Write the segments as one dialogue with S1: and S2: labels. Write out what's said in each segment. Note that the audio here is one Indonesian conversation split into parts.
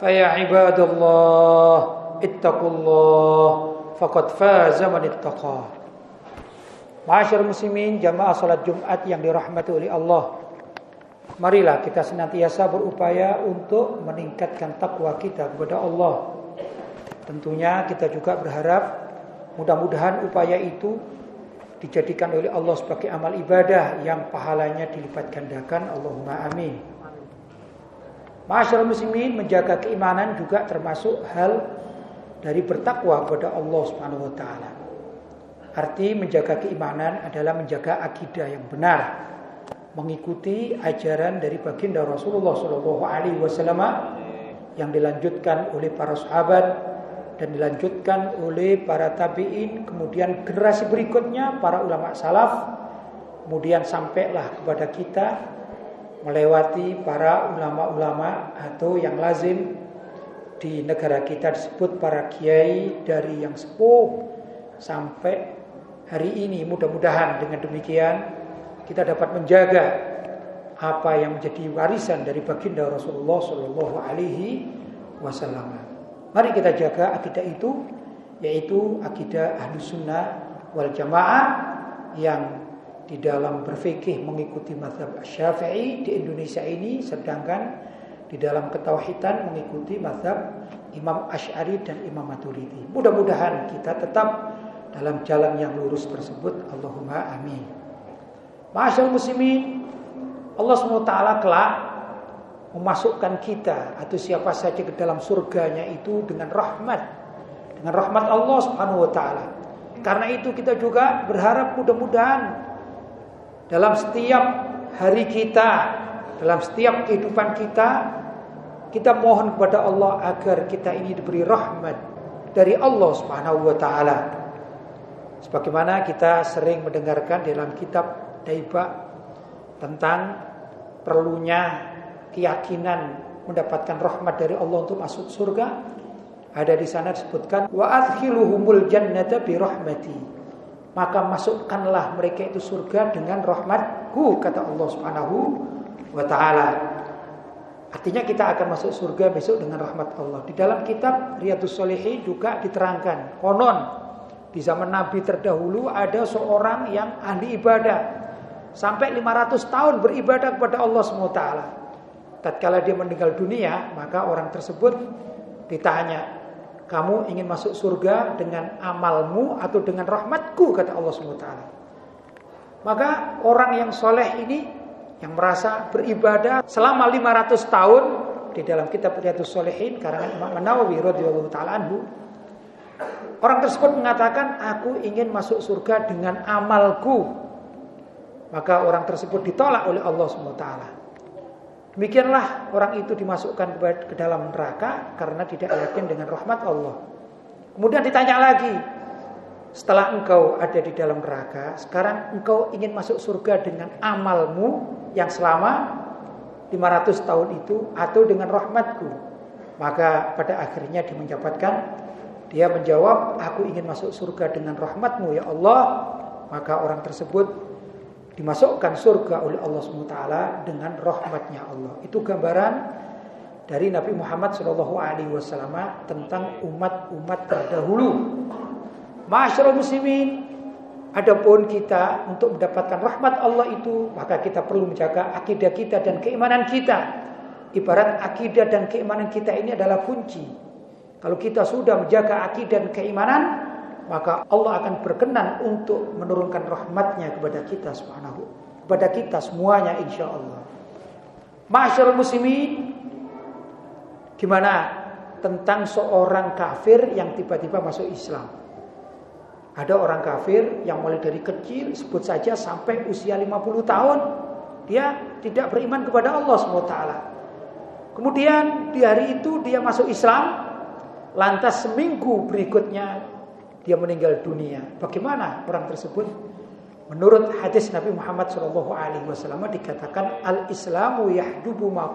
S1: فيا عباد الله اتقوا الله فقد فاز من اتقى Masyarakat muslimin jamaah salat Jumat yang dirahmati oleh Allah Marilah kita senantiasa berupaya untuk meningkatkan takwa kita kepada Allah Tentunya kita juga berharap mudah-mudahan upaya itu dijadikan oleh Allah sebagai amal ibadah yang pahalanya dilipat gandakan Allahumma amin Masyarakat muslimin menjaga keimanan juga termasuk hal dari bertakwa kepada Allah Subhanahu wa taala. Arti menjaga keimanan adalah menjaga akidah yang benar, mengikuti ajaran dari baginda Rasulullah wasallam yang dilanjutkan oleh para sahabat dan dilanjutkan oleh para tabi'in, kemudian generasi berikutnya para ulama salaf, kemudian sampailah kepada kita melewati para ulama-ulama atau yang lazim di negara kita disebut para kiai dari yang sepuh sampai hari ini mudah-mudahan dengan demikian kita dapat menjaga apa yang menjadi warisan dari baginda Rasulullah Shallallahu Alaihi Wasallam. Mari kita jaga akidah itu, yaitu akidah ahlu sunnah wal jamaah yang di dalam berfikih mengikuti mazhab Syafi'i di Indonesia ini sedangkan di dalam ketauhidan mengikuti mazhab Imam Ash'ari dan Imam Maturidi. Mudah-mudahan kita tetap dalam jalan yang lurus tersebut. Allahumma amin. Masyaallah muslimin, Allah SWT kelak memasukkan kita atau siapa saja ke dalam surganya itu dengan rahmat. Dengan rahmat Allah Subhanahu wa taala. Karena itu kita juga berharap mudah-mudahan dalam setiap hari kita, dalam setiap kehidupan kita, kita mohon kepada Allah agar kita ini diberi rahmat dari Allah Subhanahu wa taala. Sebagaimana kita sering mendengarkan dalam kitab Daiba tentang perlunya keyakinan mendapatkan rahmat dari Allah untuk masuk surga. Ada di sana disebutkan wa adkhiluhumul jannata bi rahmati maka masukkanlah mereka itu surga dengan rahmatku kata Allah Subhanahu wa taala. Artinya kita akan masuk surga besok dengan rahmat Allah. Di dalam kitab Riyadhus Shalihin juga diterangkan, konon di zaman Nabi terdahulu ada seorang yang ahli ibadah sampai 500 tahun beribadah kepada Allah SWT. Tatkala dia meninggal dunia, maka orang tersebut ditanya, kamu ingin masuk surga dengan amalmu atau dengan rahmatku kata Allah SWT. Maka orang yang soleh ini yang merasa beribadah selama 500 tahun di dalam kitab Riyadhus Shalihin karangan Imam Nawawi radhiyallahu anhu orang tersebut mengatakan aku ingin masuk surga dengan amalku maka orang tersebut ditolak oleh Allah SWT Demikianlah orang itu dimasukkan ke dalam neraka karena tidak yakin dengan rahmat Allah. Kemudian ditanya lagi, setelah engkau ada di dalam neraka, sekarang engkau ingin masuk surga dengan amalmu yang selama 500 tahun itu atau dengan rahmatku? Maka pada akhirnya dia mendapatkan dia menjawab, aku ingin masuk surga dengan rahmatmu ya Allah. Maka orang tersebut dimasukkan surga oleh Allah SWT dengan rahmatnya Allah. Itu gambaran dari Nabi Muhammad SAW tentang umat-umat terdahulu. Masyarakat muslimin, adapun kita untuk mendapatkan rahmat Allah itu, maka kita perlu menjaga akidah kita dan keimanan kita. Ibarat akidah dan keimanan kita ini adalah kunci. Kalau kita sudah menjaga akidah dan keimanan, maka Allah akan berkenan untuk menurunkan rahmatnya kepada kita subhanahu kepada kita semuanya insya Allah. Masyarul muslimin gimana tentang seorang kafir yang tiba-tiba masuk Islam? Ada orang kafir yang mulai dari kecil sebut saja sampai usia 50 tahun dia tidak beriman kepada Allah SWT. Kemudian di hari itu dia masuk Islam, lantas seminggu berikutnya dia meninggal dunia. Bagaimana orang tersebut? Menurut hadis Nabi Muhammad SAW dikatakan al-Islamu yahdubu ma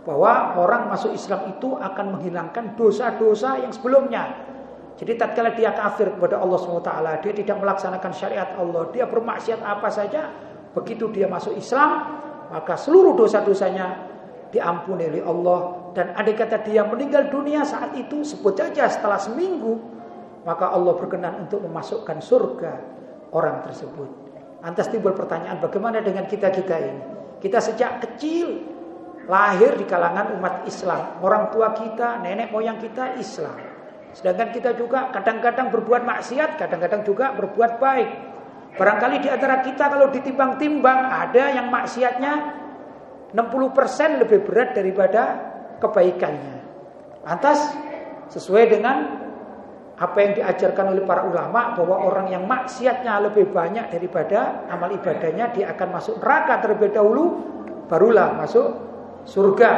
S1: bahwa orang masuk Islam itu akan menghilangkan dosa-dosa yang sebelumnya. Jadi tatkala dia kafir kepada Allah SWT, dia tidak melaksanakan syariat Allah, dia bermaksiat apa saja, begitu dia masuk Islam, maka seluruh dosa-dosanya diampuni oleh Allah dan andai kata dia meninggal dunia saat itu sebut saja setelah seminggu maka Allah berkenan untuk memasukkan surga orang tersebut. Antas timbul pertanyaan bagaimana dengan kita-kita ini? Kita sejak kecil lahir di kalangan umat Islam. Orang tua kita, nenek moyang kita Islam. Sedangkan kita juga kadang-kadang berbuat maksiat, kadang-kadang juga berbuat baik. Barangkali di antara kita kalau ditimbang-timbang ada yang maksiatnya 60% lebih berat daripada kebaikannya. Lantas sesuai dengan apa yang diajarkan oleh para ulama bahwa orang yang maksiatnya lebih banyak daripada amal ibadahnya dia akan masuk neraka terlebih dahulu barulah masuk surga.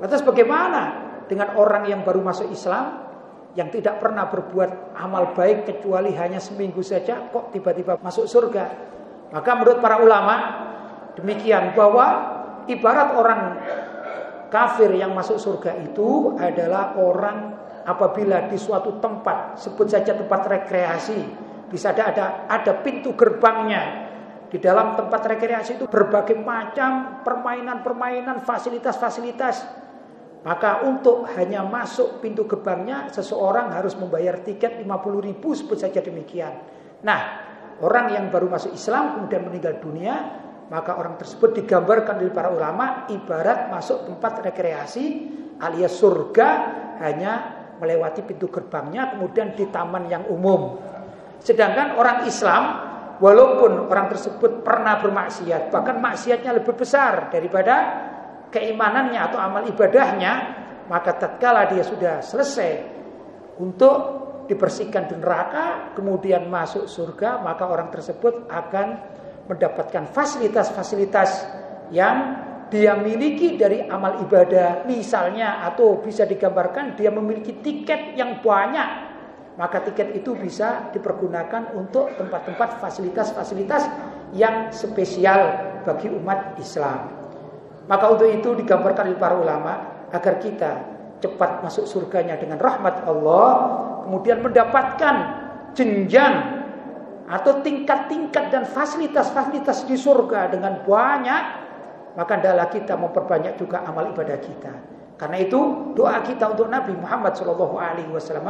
S1: Lantas bagaimana dengan orang yang baru masuk Islam yang tidak pernah berbuat amal baik kecuali hanya seminggu saja kok tiba-tiba masuk surga? Maka menurut para ulama demikian bahwa ibarat orang kafir yang masuk surga itu adalah orang apabila di suatu tempat sebut saja tempat rekreasi bisa ada ada ada pintu gerbangnya. Di dalam tempat rekreasi itu berbagai macam permainan-permainan fasilitas-fasilitas. Maka untuk hanya masuk pintu gerbangnya seseorang harus membayar tiket 50 ribu sebut saja demikian. Nah orang yang baru masuk Islam kemudian meninggal dunia maka orang tersebut digambarkan oleh para ulama ibarat masuk tempat rekreasi alias surga hanya melewati pintu gerbangnya kemudian di taman yang umum. Sedangkan orang Islam walaupun orang tersebut pernah bermaksiat, bahkan maksiatnya lebih besar daripada keimanannya atau amal ibadahnya, maka tatkala dia sudah selesai untuk dibersihkan di neraka, kemudian masuk surga, maka orang tersebut akan mendapatkan fasilitas-fasilitas yang dia miliki dari amal ibadah misalnya atau bisa digambarkan dia memiliki tiket yang banyak maka tiket itu bisa dipergunakan untuk tempat-tempat fasilitas-fasilitas yang spesial bagi umat Islam. Maka untuk itu digambarkan oleh para ulama agar kita cepat masuk surganya dengan rahmat Allah, kemudian mendapatkan jenjang atau tingkat-tingkat dan fasilitas-fasilitas di surga dengan banyak maka adalah kita memperbanyak juga amal ibadah kita. Karena itu doa kita untuk Nabi Muhammad Shallallahu Alaihi Wasallam,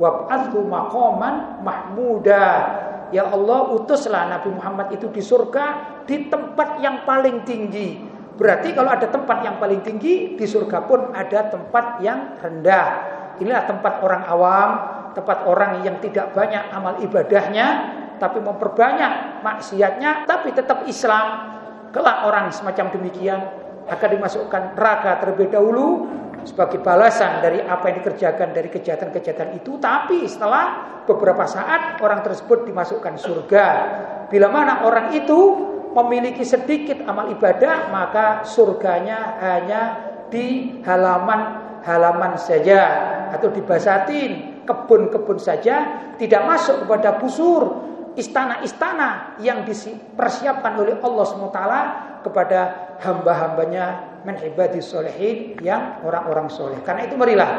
S1: wab'athu maqaman mahmuda. Ya Allah utuslah Nabi Muhammad itu di surga di tempat yang paling tinggi. Berarti kalau ada tempat yang paling tinggi di surga pun ada tempat yang rendah. Inilah tempat orang awam, tempat orang yang tidak banyak amal ibadahnya, tapi memperbanyak maksiatnya, tapi tetap Islam Kelak orang semacam demikian akan dimasukkan neraka terlebih dahulu sebagai balasan dari apa yang dikerjakan dari kejahatan-kejahatan itu. Tapi setelah beberapa saat orang tersebut dimasukkan surga. Bila mana orang itu memiliki sedikit amal ibadah, maka surganya hanya di halaman-halaman saja atau di basatin kebun-kebun saja, tidak masuk kepada busur istana-istana yang dipersiapkan oleh Allah SWT kepada hamba-hambanya menhibadi solehin yang orang-orang soleh. Karena itu marilah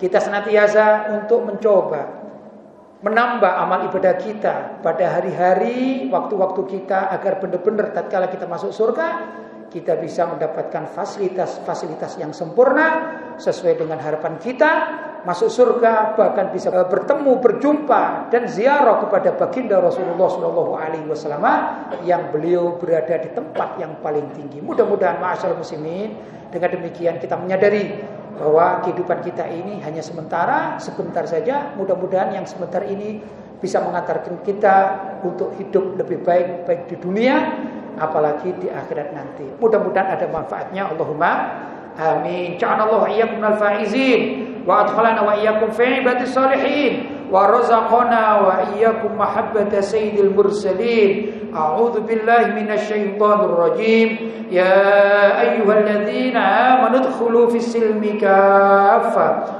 S1: kita senantiasa untuk mencoba menambah amal ibadah kita pada hari-hari waktu-waktu kita agar benar-benar tatkala kita masuk surga kita bisa mendapatkan fasilitas-fasilitas yang sempurna sesuai dengan harapan kita masuk surga bahkan bisa bertemu berjumpa dan ziarah kepada baginda Rasulullah Shallallahu Alaihi Wasallam yang beliau berada di tempat yang paling tinggi mudah-mudahan masyarakat muslimin dengan demikian kita menyadari bahwa kehidupan kita ini hanya sementara, sebentar saja. Mudah-mudahan yang sebentar ini bisa mengantarkan kita untuk hidup lebih baik baik di dunia apalagi di akhirat nanti. Mudah-mudahan ada manfaatnya. Allahumma amin. Ja'alallahu iyyakum al-faizin wa adkhalana wa iyyakum fi ibadis salihin wa razaqana wa iyyakum mahabbata sayyidil mursalin. A'udzu billahi minasy syaithanir rajim. Ya ayyuhalladzina amanu dkhulu fis silmi kaffah